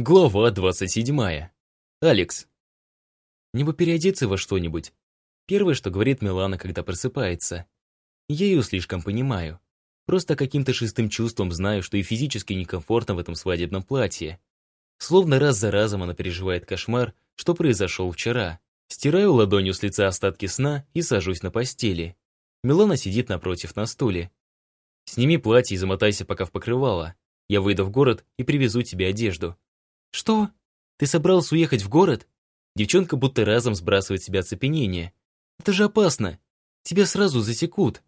Глава 27. Алекс. Не бы переодеться во что-нибудь. Первое, что говорит Милана, когда просыпается. Я ее слишком понимаю. Просто каким-то шестым чувством знаю, что и физически некомфортно в этом свадебном платье. Словно раз за разом она переживает кошмар, что произошел вчера. Стираю ладонью с лица остатки сна и сажусь на постели. Милана сидит напротив на стуле. «Сними платье и замотайся пока в покрывало. Я выйду в город и привезу тебе одежду». «Что? Ты собрался уехать в город?» Девчонка будто разом сбрасывает себя оцепенение. «Это же опасно. Тебя сразу засекут».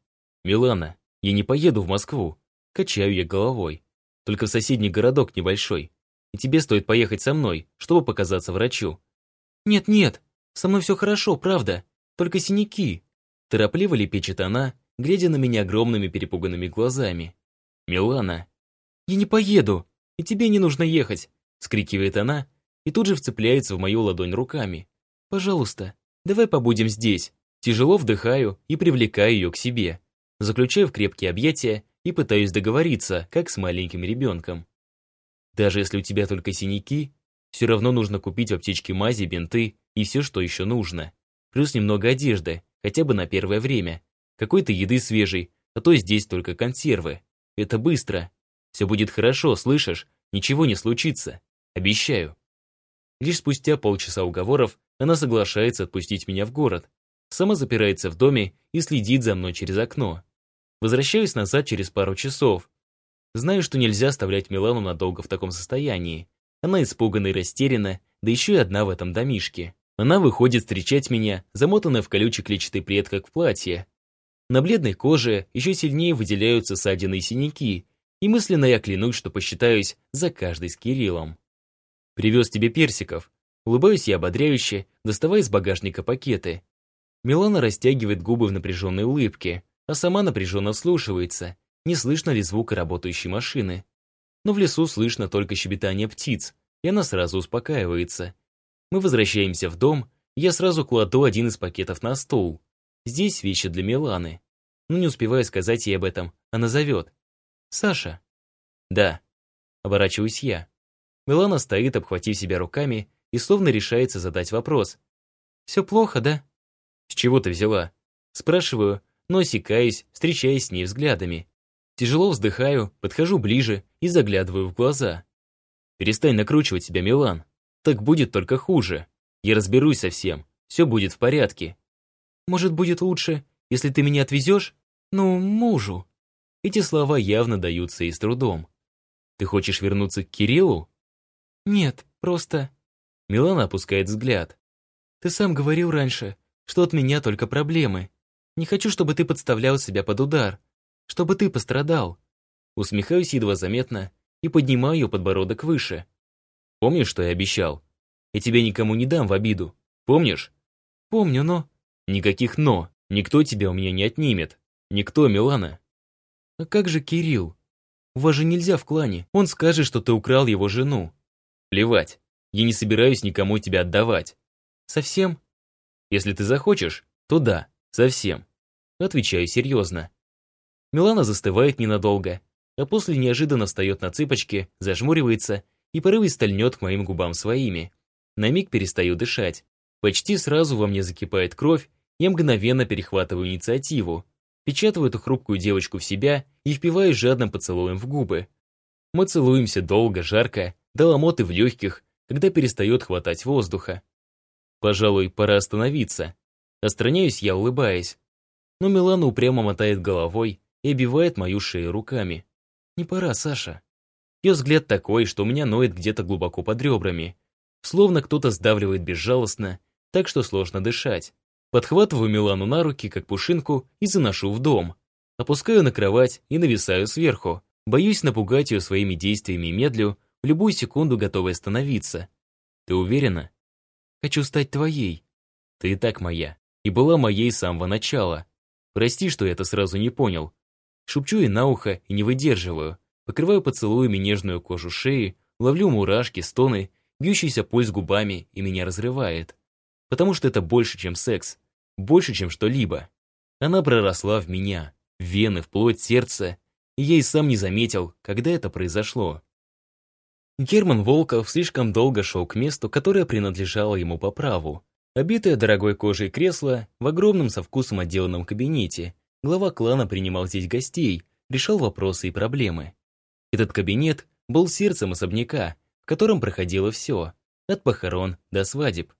«Милана, я не поеду в Москву». Качаю я головой. Только в соседний городок небольшой. И тебе стоит поехать со мной, чтобы показаться врачу. «Нет-нет, со мной все хорошо, правда. Только синяки». Торопливо лепечет она, глядя на меня огромными перепуганными глазами. «Милана». «Я не поеду, и тебе не нужно ехать скрикивает она и тут же вцепляется в мою ладонь руками. «Пожалуйста, давай побудем здесь». Тяжело вдыхаю и привлекаю ее к себе. Заключаю в крепкие объятия и пытаюсь договориться, как с маленьким ребенком. Даже если у тебя только синяки, все равно нужно купить в аптечке мази, бинты и все, что еще нужно. Плюс немного одежды, хотя бы на первое время. Какой-то еды свежей, а то здесь только консервы. Это быстро. Все будет хорошо, слышишь? Ничего не случится. Обещаю. Лишь спустя полчаса уговоров она соглашается отпустить меня в город. Сама запирается в доме и следит за мной через окно. Возвращаюсь назад через пару часов. Знаю, что нельзя оставлять Милану надолго в таком состоянии. Она испугана и растеряна, да еще и одна в этом домишке. Она выходит встречать меня, замотанная в колючий клетчатый плед, как в платье. На бледной коже еще сильнее выделяются ссадины и синяки, и мысленно я клянусь, что посчитаюсь за каждый с Кириллом. Привез тебе персиков. Улыбаюсь я ободряюще, доставая из багажника пакеты. Милана растягивает губы в напряженной улыбке, а сама напряженно вслушивается, не слышно ли звука работающей машины. Но в лесу слышно только щебетание птиц, и она сразу успокаивается. Мы возвращаемся в дом, я сразу кладу один из пакетов на стол. Здесь вещи для Миланы. Но не успеваю сказать ей об этом, она зовет. «Саша?» «Да». Оборачиваюсь я. Милана стоит, обхватив себя руками, и словно решается задать вопрос. «Все плохо, да?» «С чего ты взяла?» Спрашиваю, но осекаюсь, встречаясь с ней взглядами. Тяжело вздыхаю, подхожу ближе и заглядываю в глаза. «Перестань накручивать себя, Милан. Так будет только хуже. Я разберусь со всем, все будет в порядке». «Может, будет лучше, если ты меня отвезешь? Ну, мужу». Эти слова явно даются и с трудом. «Ты хочешь вернуться к Кириллу?» «Нет, просто...» Милана опускает взгляд. «Ты сам говорил раньше, что от меня только проблемы. Не хочу, чтобы ты подставлял себя под удар, чтобы ты пострадал». Усмехаюсь едва заметно и поднимаю ее подбородок выше. «Помнишь, что я обещал? Я тебя никому не дам в обиду. Помнишь?» «Помню, но...» «Никаких «но». Никто тебя у меня не отнимет. Никто, Милана». «А как же Кирилл? У вас же нельзя в клане. Он скажет, что ты украл его жену. Плевать. Я не собираюсь никому тебя отдавать. Совсем? Если ты захочешь, то да, совсем. Отвечаю серьезно. Милана застывает ненадолго, а после неожиданно встает на цыпочки, зажмуривается и порывисто льнет к моим губам своими. На миг перестаю дышать. Почти сразу во мне закипает кровь, я мгновенно перехватываю инициативу, печатаю эту хрупкую девочку в себя и впиваюсь жадным поцелуем в губы. Мы целуемся долго, жарко, до ломоты в легких, когда перестает хватать воздуха. Пожалуй, пора остановиться. Остраняюсь я, улыбаясь. Но Милана упрямо мотает головой и обивает мою шею руками. Не пора, Саша. Ее взгляд такой, что у меня ноет где-то глубоко под ребрами. Словно кто-то сдавливает безжалостно, так что сложно дышать. Подхватываю Милану на руки, как пушинку, и заношу в дом. Опускаю на кровать и нависаю сверху. Боюсь напугать ее своими действиями медлю, в любую секунду готовая остановиться. Ты уверена? Хочу стать твоей. Ты и так моя. И была моей с самого начала. Прости, что я это сразу не понял. Шепчу ей на ухо и не выдерживаю. Покрываю поцелуями нежную кожу шеи, ловлю мурашки, стоны, бьющийся пульс губами и меня разрывает. Потому что это больше, чем секс. Больше, чем что-либо. Она проросла в меня, в вены, в плоть, сердце, и я и сам не заметил, когда это произошло. Герман Волков слишком долго шел к месту, которое принадлежало ему по праву. Обитое дорогой кожей кресло в огромном со вкусом отделанном кабинете. Глава клана принимал здесь гостей, решал вопросы и проблемы. Этот кабинет был сердцем особняка, в котором проходило все, от похорон до свадеб.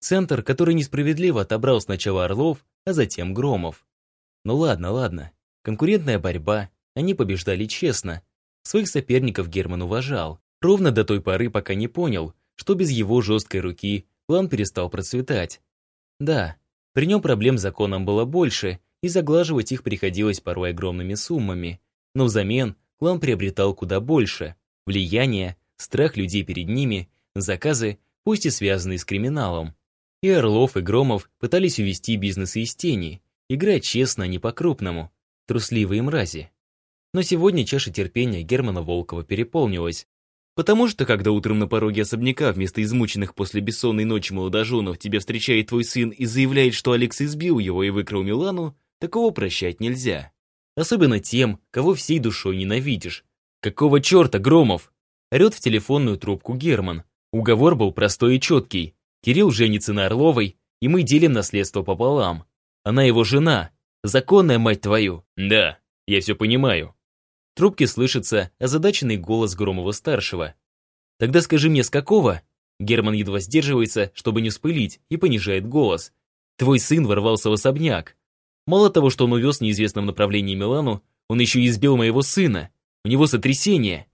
Центр, который несправедливо отобрал сначала Орлов, а затем Громов. Ну ладно, ладно. Конкурентная борьба, они побеждали честно. Своих соперников Герман уважал. Ровно до той поры, пока не понял, что без его жесткой руки план перестал процветать. Да, при нем проблем с законом было больше, и заглаживать их приходилось порой огромными суммами. Но взамен клан приобретал куда больше. Влияние, страх людей перед ними, заказы, пусть и связанные с криминалом. И Орлов, и Громов пытались увести бизнес из тени, играть честно, а не по-крупному. Трусливые мрази. Но сегодня чаша терпения Германа Волкова переполнилась. Потому что, когда утром на пороге особняка вместо измученных после бессонной ночи молодоженов тебя встречает твой сын и заявляет, что Алекс избил его и выкрал Милану, такого прощать нельзя. Особенно тем, кого всей душой ненавидишь. Какого черта, Громов? Орет в телефонную трубку Герман. Уговор был простой и четкий. Кирилл женится на Орловой, и мы делим наследство пополам. Она его жена. Законная мать твою. Да, я все понимаю трубке слышится озадаченный голос Громова-старшего. «Тогда скажи мне, с какого?» Герман едва сдерживается, чтобы не спылить, и понижает голос. «Твой сын ворвался в особняк. Мало того, что он увез в неизвестном направлении Милану, он еще и избил моего сына. У него сотрясение».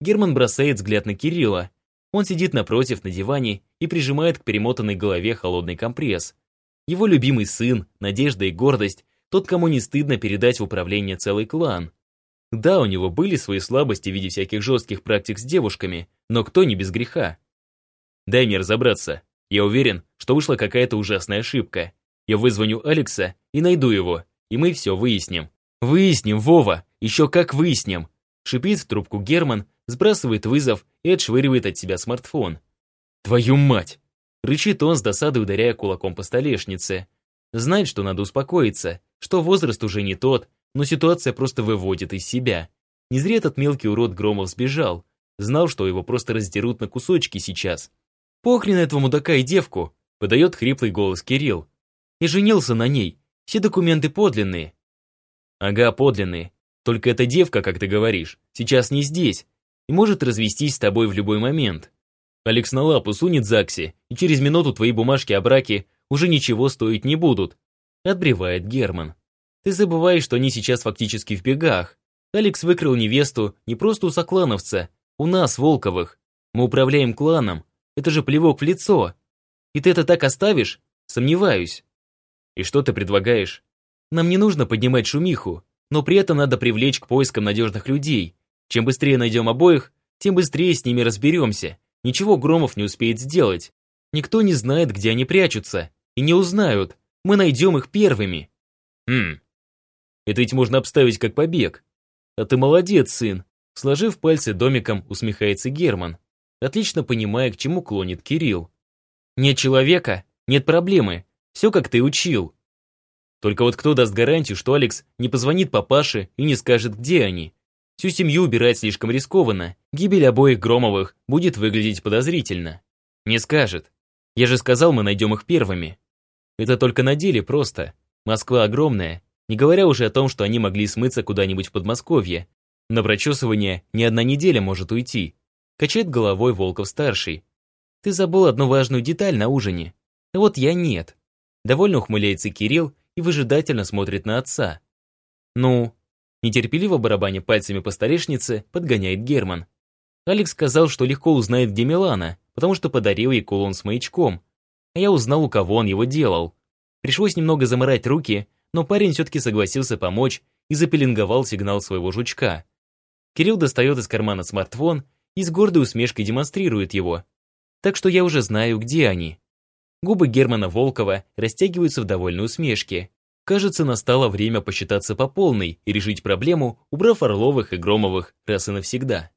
Герман бросает взгляд на Кирилла. Он сидит напротив на диване и прижимает к перемотанной голове холодный компресс. Его любимый сын, надежда и гордость, тот, кому не стыдно передать в управление целый клан. Да, у него были свои слабости в виде всяких жестких практик с девушками, но кто не без греха? Дай мне разобраться. Я уверен, что вышла какая-то ужасная ошибка. Я вызвоню Алекса и найду его, и мы все выясним. Выясним, Вова, еще как выясним. Шипит в трубку Герман, сбрасывает вызов и отшвыривает от себя смартфон. Твою мать! Рычит он с досадой, ударяя кулаком по столешнице. Знает, что надо успокоиться, что возраст уже не тот, но ситуация просто выводит из себя. Не зря этот мелкий урод Громов сбежал. Знал, что его просто раздерут на кусочки сейчас. «Похрен этого мудака и девку!» — подает хриплый голос Кирилл. «И женился на ней. Все документы подлинные». «Ага, подлинные. Только эта девка, как ты говоришь, сейчас не здесь и может развестись с тобой в любой момент. Алекс на лапу сунет Закси, и через минуту твои бумажки о браке уже ничего стоить не будут», — отбревает Герман. Ты забываешь, что они сейчас фактически в бегах. Алекс выкрал невесту не просто у соклановца, у нас, Волковых. Мы управляем кланом. Это же плевок в лицо. И ты это так оставишь? Сомневаюсь. И что ты предлагаешь? Нам не нужно поднимать шумиху, но при этом надо привлечь к поискам надежных людей. Чем быстрее найдем обоих, тем быстрее с ними разберемся. Ничего Громов не успеет сделать. Никто не знает, где они прячутся. И не узнают. Мы найдем их первыми. Хм, это ведь можно обставить как побег. А ты молодец, сын. Сложив пальцы домиком, усмехается Герман, отлично понимая, к чему клонит Кирилл. Нет человека, нет проблемы. Все, как ты учил. Только вот кто даст гарантию, что Алекс не позвонит папаше и не скажет, где они? Всю семью убирать слишком рискованно. Гибель обоих Громовых будет выглядеть подозрительно. Не скажет. Я же сказал, мы найдем их первыми. Это только на деле просто. Москва огромная, не говоря уже о том, что они могли смыться куда-нибудь в Подмосковье. На прочесывание ни одна неделя может уйти. Качает головой Волков-старший. Ты забыл одну важную деталь на ужине. Вот я нет. Довольно ухмыляется Кирилл и выжидательно смотрит на отца. Ну, нетерпеливо барабаня пальцами по столешнице, подгоняет Герман. Алекс сказал, что легко узнает, где Милана, потому что подарил ей кулон с маячком. А я узнал, у кого он его делал. Пришлось немного заморать руки, но парень все-таки согласился помочь и запеленговал сигнал своего жучка. Кирилл достает из кармана смартфон и с гордой усмешкой демонстрирует его. Так что я уже знаю, где они. Губы Германа Волкова растягиваются в довольной усмешке. Кажется, настало время посчитаться по полной и решить проблему, убрав Орловых и Громовых раз и навсегда.